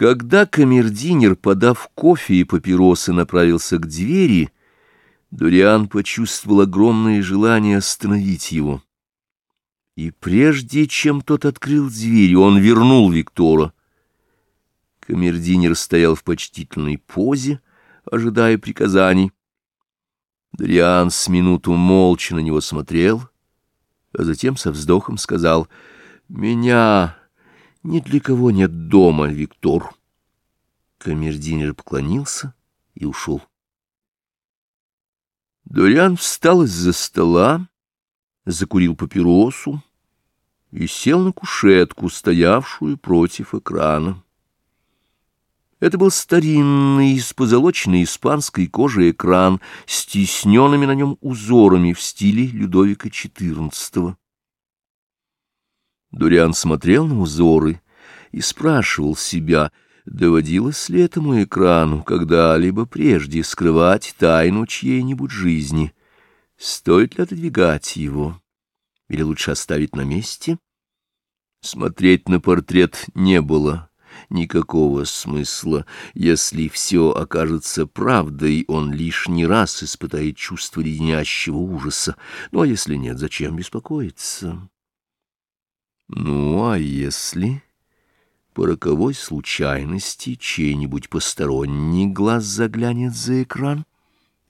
Когда камердинер, подав кофе и папиросы, направился к двери, Дуриан почувствовал огромное желание остановить его. И прежде чем тот открыл дверь, он вернул Виктора. Камердинер стоял в почтительной позе, ожидая приказаний. Дуриан с минуту молча на него смотрел, а затем со вздохом сказал «Меня ни для кого нет дома, Виктор». Камердинер поклонился и ушел. Дуриан встал из-за стола, закурил папиросу и сел на кушетку, стоявшую против экрана. Это был старинный, из позолоченной испанской кожи экран с тисненными на нем узорами в стиле Людовика XIV. Дуриан смотрел на узоры и спрашивал себя, доводилось ли этому экрану когда-либо прежде скрывать тайну чьей-нибудь жизни, стоит ли отодвигать его, или лучше оставить на месте. Смотреть на портрет не было никакого смысла. Если все окажется правдой, он лишний раз испытает чувство леденящего ужаса. Ну, а если нет, зачем беспокоиться? Ну, а если по роковой случайности чей-нибудь посторонний глаз заглянет за экран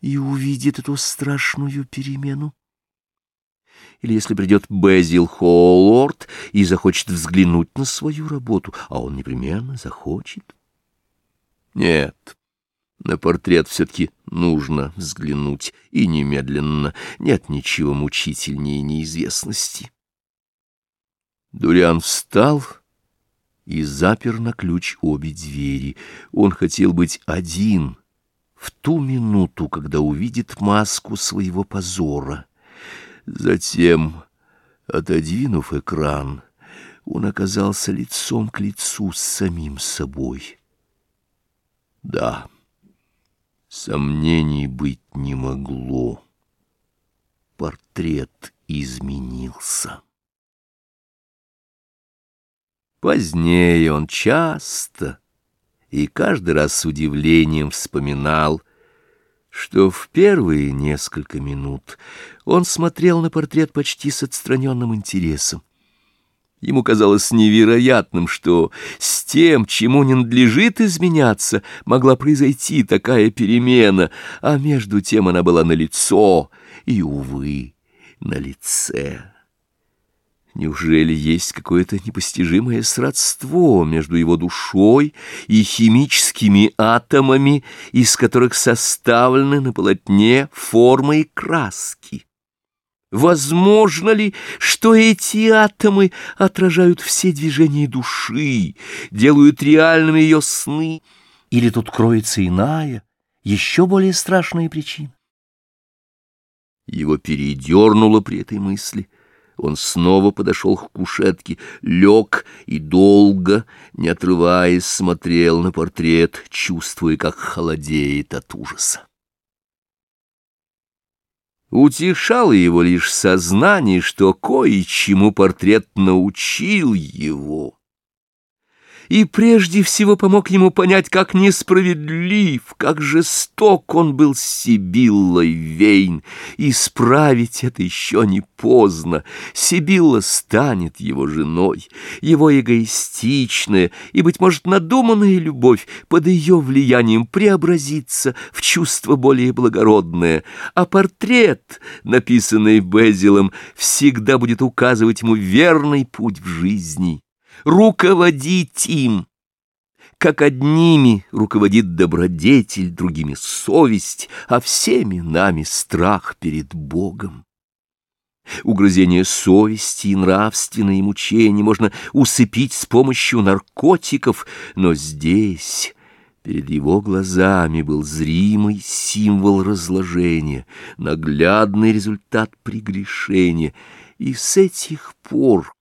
и увидит эту страшную перемену? Или если придет Безил Холлорд и захочет взглянуть на свою работу, а он непременно захочет? Нет, на портрет все-таки нужно взглянуть, и немедленно. Нет ничего мучительнее неизвестности. Дуриан встал и запер на ключ обе двери. Он хотел быть один в ту минуту, когда увидит маску своего позора. Затем, отодвинув экран, он оказался лицом к лицу с самим собой. Да, сомнений быть не могло. Портрет изменился. Позднее он часто и каждый раз с удивлением вспоминал, что в первые несколько минут он смотрел на портрет почти с отстраненным интересом. Ему казалось невероятным, что с тем, чему не надлежит изменяться, могла произойти такая перемена, а между тем она была на лицо и, увы, на лице. Неужели есть какое-то непостижимое сродство между его душой и химическими атомами, из которых составлены на полотне формы и краски? Возможно ли, что эти атомы отражают все движения души, делают реальными ее сны? Или тут кроется иная, еще более страшная причина? Его передернуло при этой мысли — он снова подошел к кушетке, лег и долго, не отрываясь, смотрел на портрет, чувствуя, как холодеет от ужаса. Утешало его лишь сознание, что кое-чему портрет научил его и прежде всего помог ему понять, как несправедлив, как жесток он был с Сибиллой Вейн. Исправить это еще не поздно. Сибилла станет его женой, его эгоистичная и, быть может, надуманная любовь под ее влиянием преобразится в чувство более благородное, а портрет, написанный Безилом, всегда будет указывать ему верный путь в жизни руководить им. Как одними руководит добродетель, другими совесть, а всеми нами страх перед Богом. Угрызение совести и нравственные мучения можно усыпить с помощью наркотиков, но здесь... Перед его глазами был зримый символ разложения, наглядный результат прегрешения, и с этих пор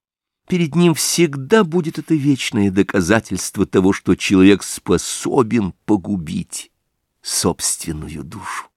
перед ним всегда будет это вечное доказательство того, что человек способен погубить собственную душу.